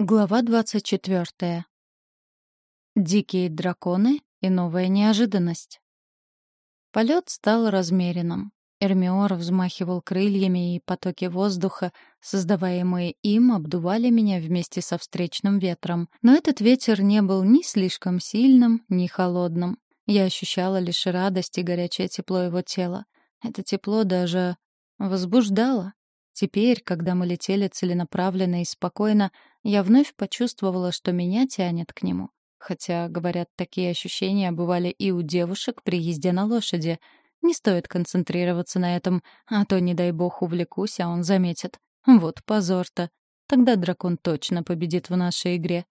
Глава 24. Дикие драконы и новая неожиданность. Полет стал размеренным. Эрмиор взмахивал крыльями, и потоки воздуха, создаваемые им, обдували меня вместе со встречным ветром. Но этот ветер не был ни слишком сильным, ни холодным. Я ощущала лишь радость и горячее тепло его тела. Это тепло даже возбуждало. Теперь, когда мы летели целенаправленно и спокойно, я вновь почувствовала, что меня тянет к нему. Хотя, говорят, такие ощущения бывали и у девушек при езде на лошади. Не стоит концентрироваться на этом, а то, не дай бог, увлекусь, а он заметит. Вот позор-то. Тогда дракон точно победит в нашей игре.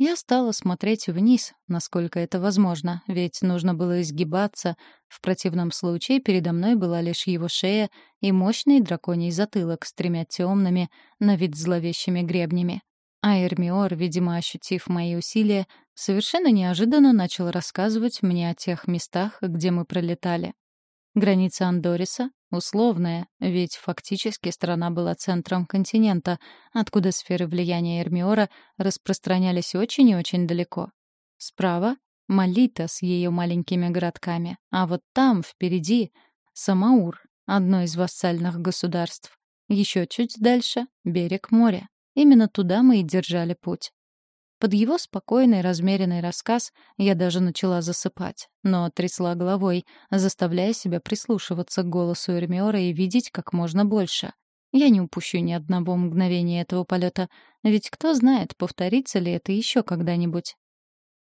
Я стала смотреть вниз, насколько это возможно, ведь нужно было изгибаться. В противном случае передо мной была лишь его шея и мощный драконий затылок с тремя темными, на вид зловещими гребнями. А Эрмиор, видимо, ощутив мои усилия, совершенно неожиданно начал рассказывать мне о тех местах, где мы пролетали. Граница Андориса условная, ведь фактически страна была центром континента, откуда сферы влияния Эрмиора распространялись очень и очень далеко. Справа — Малита с ее маленькими городками, а вот там, впереди, Самаур, одно из вассальных государств. Еще чуть дальше — берег моря. Именно туда мы и держали путь. Под его спокойный, размеренный рассказ я даже начала засыпать, но трясла головой, заставляя себя прислушиваться к голосу Эрмиора и видеть как можно больше. Я не упущу ни одного мгновения этого полета, ведь кто знает, повторится ли это еще когда-нибудь.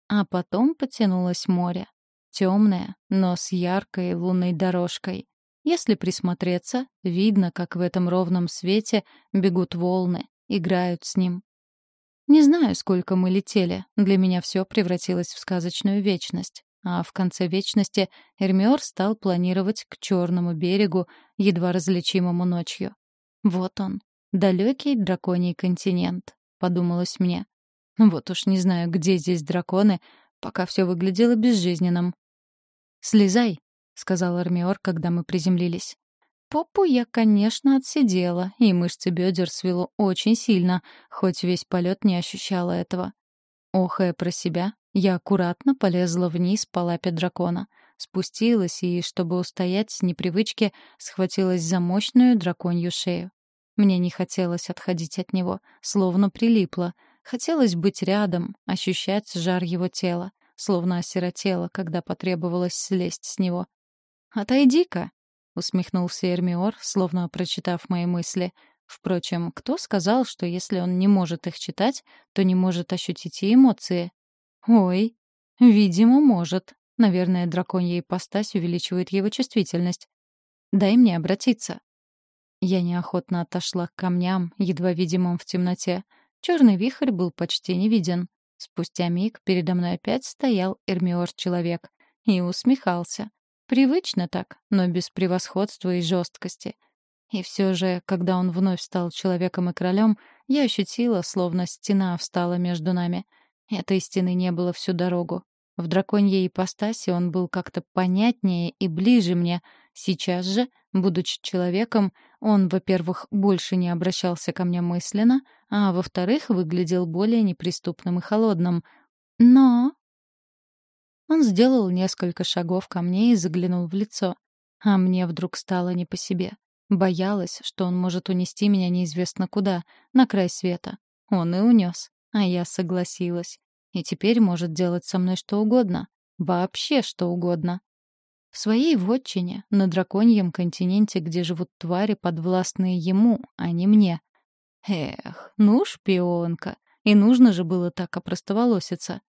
А потом потянулось море. Темное, но с яркой лунной дорожкой. Если присмотреться, видно, как в этом ровном свете бегут волны, играют с ним. Не знаю, сколько мы летели. Для меня все превратилось в сказочную вечность. А в конце вечности Эрмиор стал планировать к черному берегу, едва различимому ночью. Вот он, далекий драконий континент, подумалось мне. Вот уж не знаю, где здесь драконы, пока все выглядело безжизненным. «Слезай», — сказал Эрмиор, когда мы приземлились. Попу я, конечно, отсидела, и мышцы бедер свело очень сильно, хоть весь полет не ощущала этого. Охая про себя, я аккуратно полезла вниз по лапе дракона, спустилась и, чтобы устоять с непривычки, схватилась за мощную драконью шею. Мне не хотелось отходить от него, словно прилипло. Хотелось быть рядом, ощущать жар его тела, словно осиротела, когда потребовалось слезть с него. «Отойди-ка!» — усмехнулся Эрмиор, словно прочитав мои мысли. Впрочем, кто сказал, что если он не может их читать, то не может ощутить и эмоции? Ой, видимо, может. Наверное, драконья ипостась увеличивает его чувствительность. Дай мне обратиться. Я неохотно отошла к камням, едва видимым в темноте. Черный вихрь был почти не виден. Спустя миг передо мной опять стоял Эрмиор-человек и усмехался. Привычно так, но без превосходства и жесткости. И все же, когда он вновь стал человеком и королем, я ощутила, словно стена встала между нами. Этой стены не было всю дорогу. В драконьей ипостаси он был как-то понятнее и ближе мне. Сейчас же, будучи человеком, он, во-первых, больше не обращался ко мне мысленно, а во-вторых, выглядел более неприступным и холодным. Но он сделал несколько шагов ко мне и заглянул в лицо. А мне вдруг стало не по себе. Боялась, что он может унести меня неизвестно куда, на край света. Он и унес. А я согласилась. И теперь может делать со мной что угодно. Вообще что угодно. В своей вотчине, на драконьем континенте, где живут твари, подвластные ему, а не мне. Эх, ну шпионка. И нужно же было так опростоволоситься.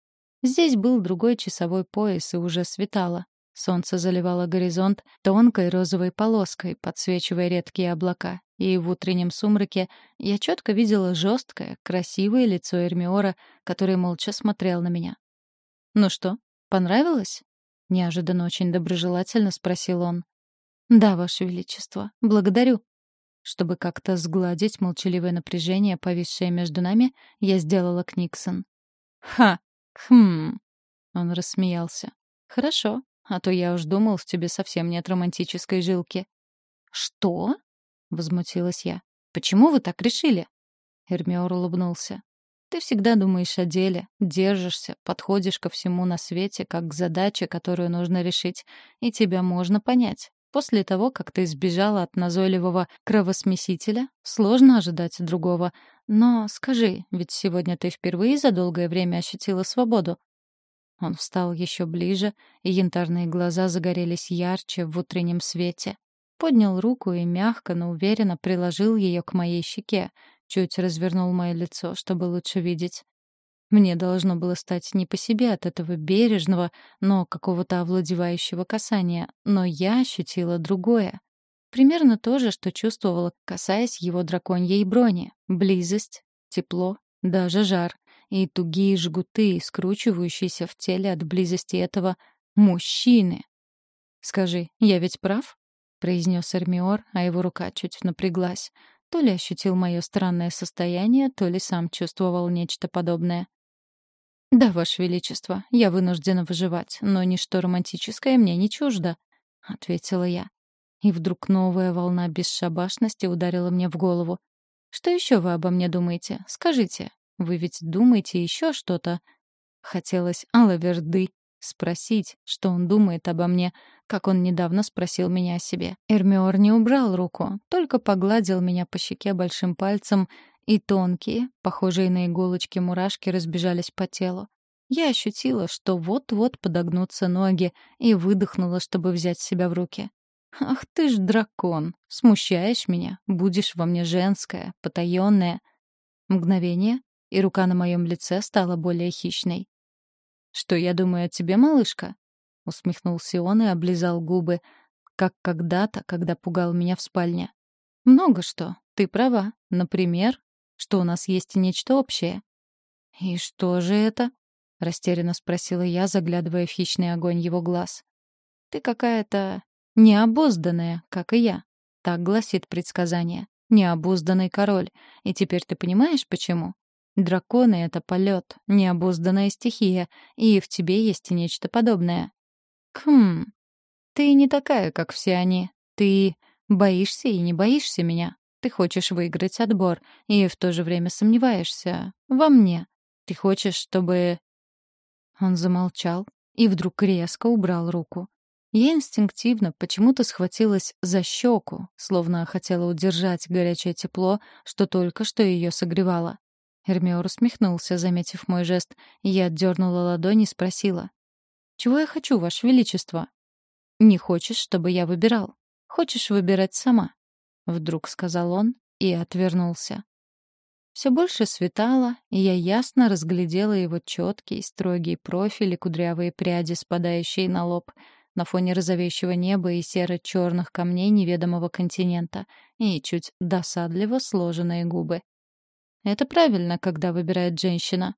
Здесь был другой часовой пояс, и уже светало. Солнце заливало горизонт тонкой розовой полоской, подсвечивая редкие облака. И в утреннем сумраке я четко видела жесткое, красивое лицо Эрмиора, который молча смотрел на меня. «Ну что, понравилось?» — неожиданно очень доброжелательно спросил он. «Да, Ваше Величество, благодарю». Чтобы как-то сгладить молчаливое напряжение, повисшее между нами, я сделала Книксон. «Ха! «Хм...» — он рассмеялся. «Хорошо, а то я уж думал, в тебе совсем нет романтической жилки». «Что?» — возмутилась я. «Почему вы так решили?» Эрмиор улыбнулся. Ты всегда думаешь о деле, держишься, подходишь ко всему на свете, как к задаче, которую нужно решить, и тебя можно понять. После того, как ты сбежала от назойливого кровосмесителя, сложно ожидать другого. Но скажи, ведь сегодня ты впервые за долгое время ощутила свободу. Он встал еще ближе, и янтарные глаза загорелись ярче в утреннем свете. Поднял руку и мягко, но уверенно приложил ее к моей щеке, чуть развернул мое лицо, чтобы лучше видеть. Мне должно было стать не по себе от этого бережного, но какого-то овладевающего касания, но я ощутила другое. Примерно то же, что чувствовала, касаясь его драконьей брони. Близость, тепло, даже жар. И тугие жгуты, скручивающиеся в теле от близости этого мужчины. «Скажи, я ведь прав?» — произнес Эрмиор, а его рука чуть напряглась. То ли ощутил мое странное состояние, то ли сам чувствовал нечто подобное. «Да, Ваше Величество, я вынуждена выживать, но ничто романтическое мне не чуждо», — ответила я. И вдруг новая волна бесшабашности ударила мне в голову. «Что еще вы обо мне думаете? Скажите. Вы ведь думаете еще что-то?» Хотелось алаверды спросить, что он думает обо мне, как он недавно спросил меня о себе. Эрмиор не убрал руку, только погладил меня по щеке большим пальцем, и тонкие, похожие на иголочки мурашки, разбежались по телу. Я ощутила, что вот-вот подогнутся ноги, и выдохнула, чтобы взять себя в руки. «Ах ты ж дракон! Смущаешь меня, будешь во мне женская, потаённая». Мгновение, и рука на моем лице стала более хищной. «Что я думаю о тебе, малышка?» Усмехнулся он и облизал губы, как когда-то, когда пугал меня в спальне. «Много что. Ты права. Например, что у нас есть нечто общее». «И что же это?» — растерянно спросила я, заглядывая в хищный огонь его глаз. «Ты какая-то необузданная, как и я», — так гласит предсказание. «Необузданный король. И теперь ты понимаешь, почему?» Драконы — это полет, необузданная стихия, и в тебе есть нечто подобное. Хм, ты не такая, как все они. Ты боишься и не боишься меня. Ты хочешь выиграть отбор, и в то же время сомневаешься во мне. Ты хочешь, чтобы... Он замолчал и вдруг резко убрал руку. Я инстинктивно почему-то схватилась за щеку, словно хотела удержать горячее тепло, что только что ее согревало. Эрмиор усмехнулся, заметив мой жест, и я отдернула ладонь и спросила. «Чего я хочу, Ваше Величество?» «Не хочешь, чтобы я выбирал? Хочешь выбирать сама?» Вдруг сказал он и отвернулся. Все больше светало, и я ясно разглядела его четкий, строгий профиль и кудрявые пряди, спадающие на лоб, на фоне розовеющего неба и серо-черных камней неведомого континента, и чуть досадливо сложенные губы. Это правильно, когда выбирает женщина.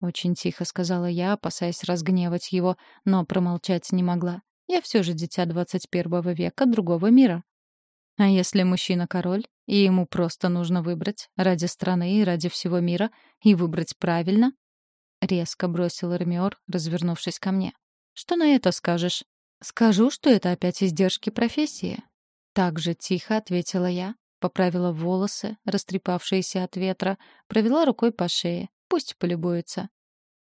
Очень тихо сказала я, опасаясь разгневать его, но промолчать не могла. Я все же дитя 21 века другого мира. А если мужчина король, и ему просто нужно выбрать ради страны и ради всего мира, и выбрать правильно? Резко бросил Эрмиор, развернувшись ко мне. Что на это скажешь? Скажу, что это опять издержки профессии. Так же тихо ответила я, Поправила волосы, растрепавшиеся от ветра, провела рукой по шее. Пусть полюбуется.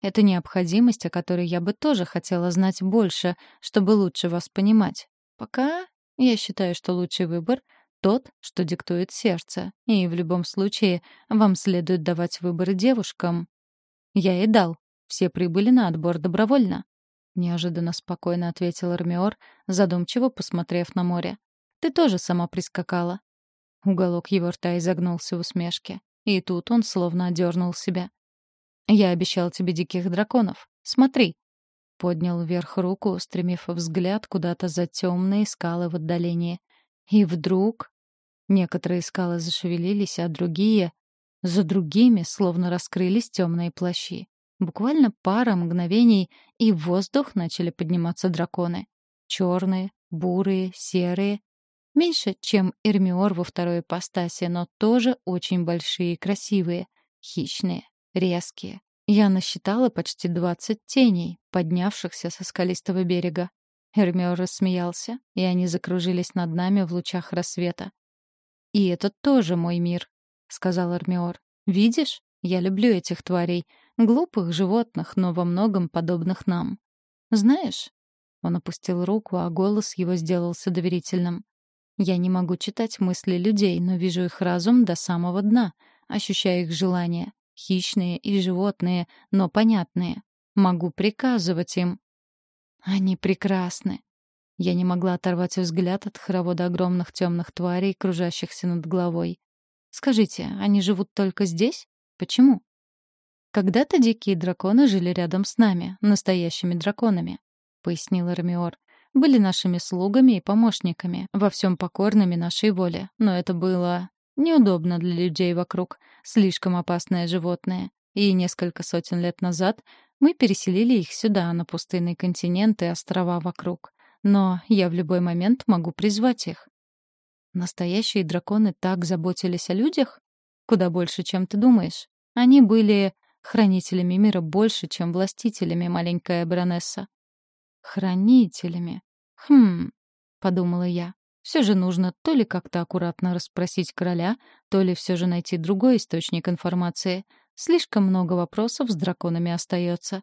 Это необходимость, о которой я бы тоже хотела знать больше, чтобы лучше вас понимать. Пока я считаю, что лучший выбор — тот, что диктует сердце. И в любом случае вам следует давать выборы девушкам. Я и дал. Все прибыли на отбор добровольно. Неожиданно спокойно ответил Армиор, задумчиво посмотрев на море. Ты тоже сама прискакала. Уголок его рта изогнулся в усмешке. И тут он словно одернул себя. «Я обещал тебе диких драконов. Смотри!» Поднял вверх руку, устремив взгляд куда-то за темные скалы в отдалении. И вдруг... Некоторые скалы зашевелились, а другие... За другими словно раскрылись темные плащи. Буквально пара мгновений, и в воздух начали подниматься драконы. Черные, бурые, серые Меньше, чем Эрмиор во второй ипостаси, но тоже очень большие и красивые, хищные, резкие. Я насчитала почти двадцать теней, поднявшихся со скалистого берега. Эрмиор рассмеялся, и они закружились над нами в лучах рассвета. «И это тоже мой мир», — сказал Эрмиор. Видишь, я люблю этих тварей, глупых животных, но во многом подобных нам. Знаешь, он опустил руку, а голос его сделался доверительным. Я не могу читать мысли людей, но вижу их разум до самого дна, ощущаю их желания, хищные и животные, но понятные. Могу приказывать им. Они прекрасны. Я не могла оторвать взгляд от хоровода огромных темных тварей, кружащихся над головой. Скажите, они живут только здесь? Почему? Когда-то дикие драконы жили рядом с нами, настоящими драконами, пояснил Рамиор были нашими слугами и помощниками, во всем покорными нашей воле. Но это было неудобно для людей вокруг, слишком опасное животное. И несколько сотен лет назад мы переселили их сюда, на пустынный континент и острова вокруг. Но я в любой момент могу призвать их. Настоящие драконы так заботились о людях? Куда больше, чем ты думаешь. Они были хранителями мира больше, чем властителями, маленькая баронесса. Хранителями. Хм, подумала я. Все же нужно то ли как-то аккуратно расспросить короля, то ли все же найти другой источник информации. Слишком много вопросов с драконами остается.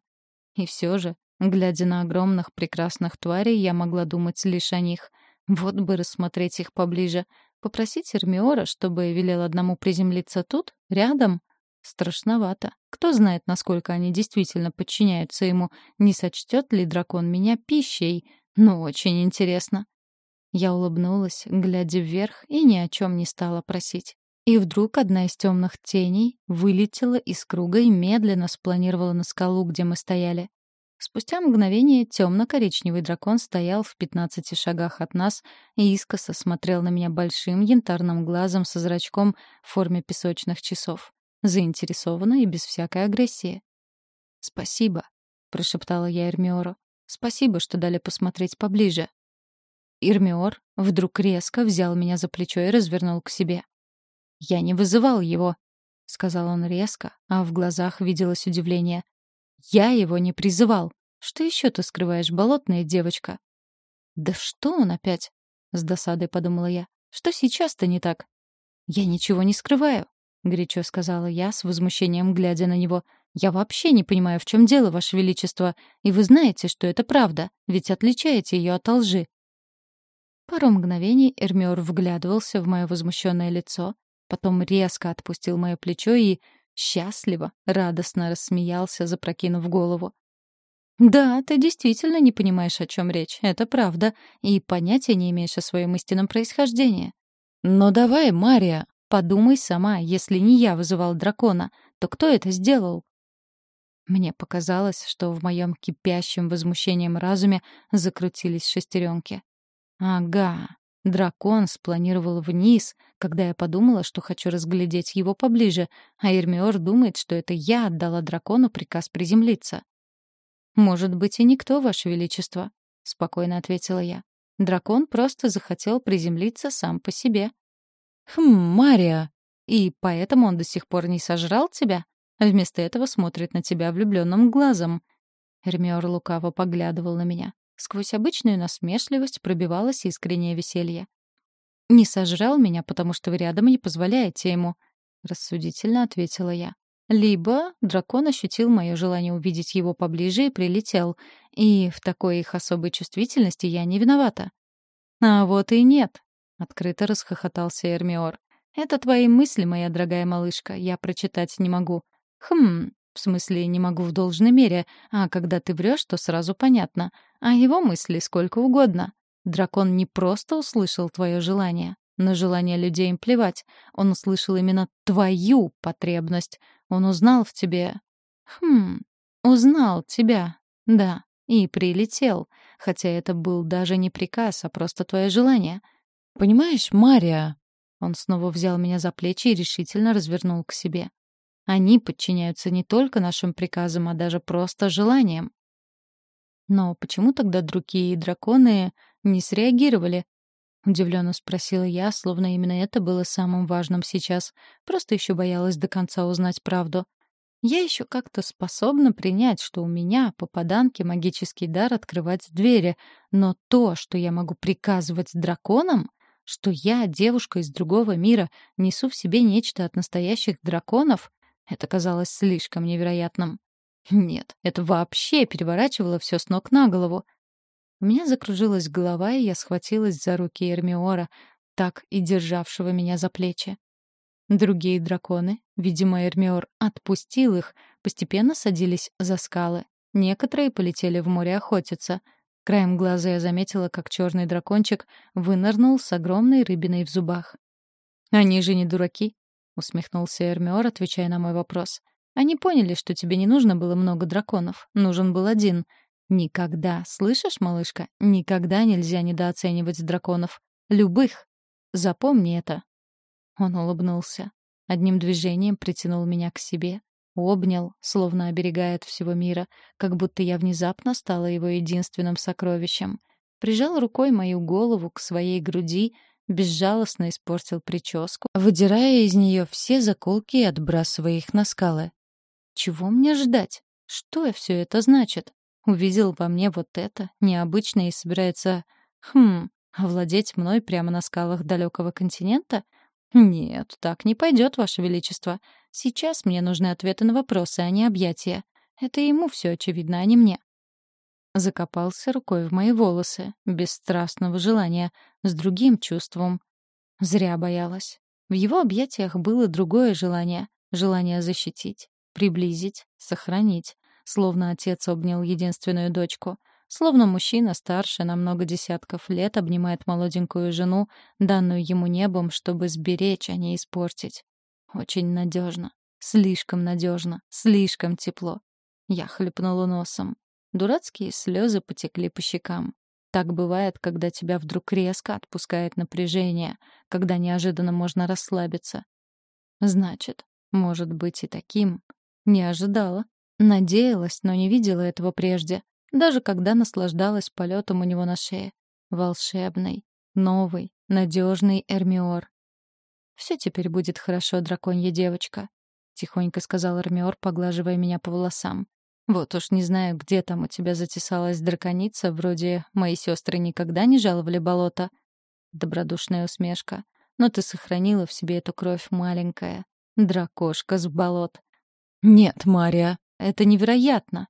И все же, глядя на огромных прекрасных тварей, я могла думать лишь о них. Вот бы рассмотреть их поближе. Попросить Эрмиора, чтобы велел одному приземлиться тут, рядом. Страшновато. Кто знает, насколько они действительно подчиняются ему. Не сочтет ли дракон меня пищей? Ну, очень интересно. Я улыбнулась, глядя вверх, и ни о чем не стала просить. И вдруг одна из темных теней вылетела из круга и медленно спланировала на скалу, где мы стояли. Спустя мгновение темно-коричневый дракон стоял в пятнадцати шагах от нас и искоса смотрел на меня большим янтарным глазом со зрачком в форме песочных часов заинтересованно и без всякой агрессии. «Спасибо», — прошептала я Эрмиору. «Спасибо, что дали посмотреть поближе». Ирмиор вдруг резко взял меня за плечо и развернул к себе. «Я не вызывал его», — сказал он резко, а в глазах виделось удивление. «Я его не призывал. Что еще ты скрываешь, болотная девочка?» «Да что он опять?» — с досадой подумала я. «Что сейчас-то не так?» «Я ничего не скрываю», — горячо сказала я, с возмущением глядя на него. «Я вообще не понимаю, в чем дело, Ваше Величество. И вы знаете, что это правда, ведь отличаете ее от лжи». Пару мгновений Эрмиор вглядывался в мое возмущенное лицо, потом резко отпустил мое плечо и счастливо, радостно рассмеялся, запрокинув голову. «Да, ты действительно не понимаешь, о чем речь, это правда, и понятия не имеешь о своем истинном происхождении. Но давай, Мария, Подумай сама, если не я вызывал дракона, то кто это сделал? Мне показалось, что в моем кипящем возмущением разуме закрутились шестеренки. Ага, дракон спланировал вниз, когда я подумала, что хочу разглядеть его поближе, а Эрмиор думает, что это я отдала дракону приказ приземлиться. «Может быть, и никто, Ваше Величество», — спокойно ответила я. «Дракон просто захотел приземлиться сам по себе». «Хм, Мария, и поэтому он до сих пор не сожрал тебя? Вместо этого смотрит на тебя влюбленным глазом». Эрмиор лукаво поглядывал на меня. Сквозь обычную насмешливость пробивалось искреннее веселье. «Не сожрал меня, потому что вы рядом не позволяете ему», — рассудительно ответила я. Либо дракон ощутил мое желание увидеть его поближе и прилетел, и в такой их особой чувствительности я не виновата. А вот и нет. Открыто расхохотался Эрмиор. «Это твои мысли, моя дорогая малышка, я прочитать не могу». «Хм, в смысле, не могу в должной мере, а когда ты врешь, то сразу понятно. А его мысли сколько угодно. Дракон не просто услышал твое желание. На желание людей им плевать. Он услышал именно твою потребность. Он узнал в тебе... Хм, узнал тебя, да, и прилетел. Хотя это был даже не приказ, а просто твое желание — Понимаешь, Мария...» Он снова взял меня за плечи и решительно развернул к себе. «Они подчиняются не только нашим приказам, а даже просто желаниям». «Но почему тогда другие драконы не среагировали?» — удивленно спросила я, словно именно это было самым важным сейчас. Просто еще боялась до конца узнать правду. Я еще как-то способна принять, что у меня, попаданки, магический дар открывать двери, но то, что я могу приказывать драконам, Что я, девушка из другого мира, несу в себе нечто от настоящих драконов? Это казалось слишком невероятным. Нет, это вообще переворачивало все с ног на голову. У меня закружилась голова, и я схватилась за руки Эрмиора, так и державшего меня за плечи. Другие драконы, видимо, Эрмиор отпустил их, постепенно садились за скалы. Некоторые полетели в море охотиться. Краем глаза я заметила, как черный дракончик вынырнул с огромной рыбиной в зубах. «Они же не дураки», — усмехнулся Эрмиор, отвечая на мой вопрос. «Они поняли, что тебе не нужно было много драконов. Нужен был один. Никогда, слышишь, малышка, никогда нельзя недооценивать драконов. Любых. Запомни это». Он улыбнулся. Одним движением притянул меня к себе, обнял, словно оберегает всего мира, как будто я внезапно стала его единственным сокровищем. Прижал рукой мою голову к своей груди, безжалостно испортил прическу, выдирая из нее все заколки и отбрасывая их на скалы. Чего мне ждать? Что все это значит? Увидел во мне вот это, необычное, и собирается, хм, овладеть мной прямо на скалах далекого континента — «Нет, так не пойдет, Ваше Величество. Сейчас мне нужны ответы на вопросы, а не объятия. Это ему все очевидно, а не мне». Закопался рукой в мои волосы, без страстного желания, с другим чувством. Зря боялась. В его объятиях было другое желание — желание защитить, приблизить, сохранить, словно отец обнял единственную дочку — Словно мужчина старше на много десятков лет обнимает молоденькую жену, данную ему небом, чтобы сберечь, а не испортить. Очень надежно. Слишком надежно. Слишком тепло. Я хлепнула носом. Дурацкие слезы потекли по щекам. Так бывает, когда тебя вдруг резко отпускает напряжение, когда неожиданно можно расслабиться. Значит, может быть и таким. Не ожидала. Надеялась, но не видела этого прежде даже когда наслаждалась полетом у него на шее. Волшебный, новый, надежный Эрмиор. «Все теперь будет хорошо, драконья девочка», — тихонько сказал Эрмиор, поглаживая меня по волосам. «Вот уж не знаю, где там у тебя затесалась драконица, вроде мои сестры никогда не жаловали болото». Добродушная усмешка. «Но ты сохранила в себе эту кровь маленькая. Дракошка с болот». «Нет, Мария, это невероятно!»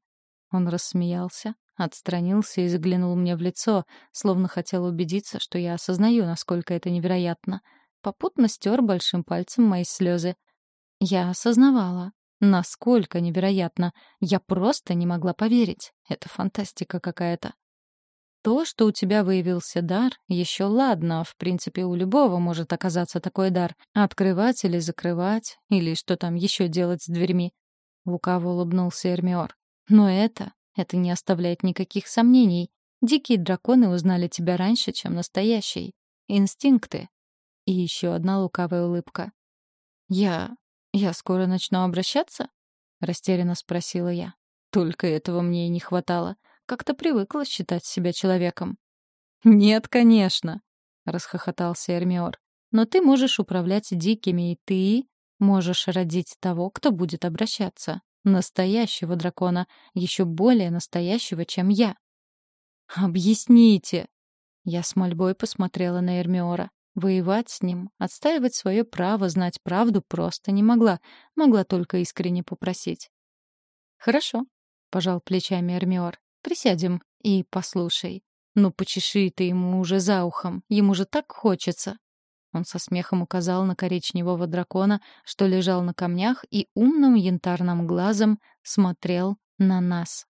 Он рассмеялся, отстранился и заглянул мне в лицо, словно хотел убедиться, что я осознаю, насколько это невероятно. Попутно стер большим пальцем мои слезы. Я осознавала, насколько невероятно. Я просто не могла поверить. Это фантастика какая-то. То, что у тебя выявился дар, еще ладно. В принципе, у любого может оказаться такой дар. Открывать или закрывать, или что там еще делать с дверьми. Лукаво улыбнулся Эрмиор. Но это, это не оставляет никаких сомнений. Дикие драконы узнали тебя раньше, чем настоящие. Инстинкты. И еще одна лукавая улыбка. «Я... я скоро начну обращаться?» — растерянно спросила я. Только этого мне и не хватало. Как-то привыкла считать себя человеком. «Нет, конечно», — расхохотался Эрмиор. «Но ты можешь управлять дикими, и ты можешь родить того, кто будет обращаться. Настоящего дракона, еще более настоящего, чем я. «Объясните!» Я с мольбой посмотрела на Эрмиора. Воевать с ним, отстаивать свое право знать правду просто не могла, могла только искренне попросить. «Хорошо», — пожал плечами Эрмиор. «Присядем и послушай. Ну, почеши ты ему уже за ухом, ему же так хочется». Он со смехом указал на коричневого дракона, что лежал на камнях и умным янтарным глазом смотрел на нас.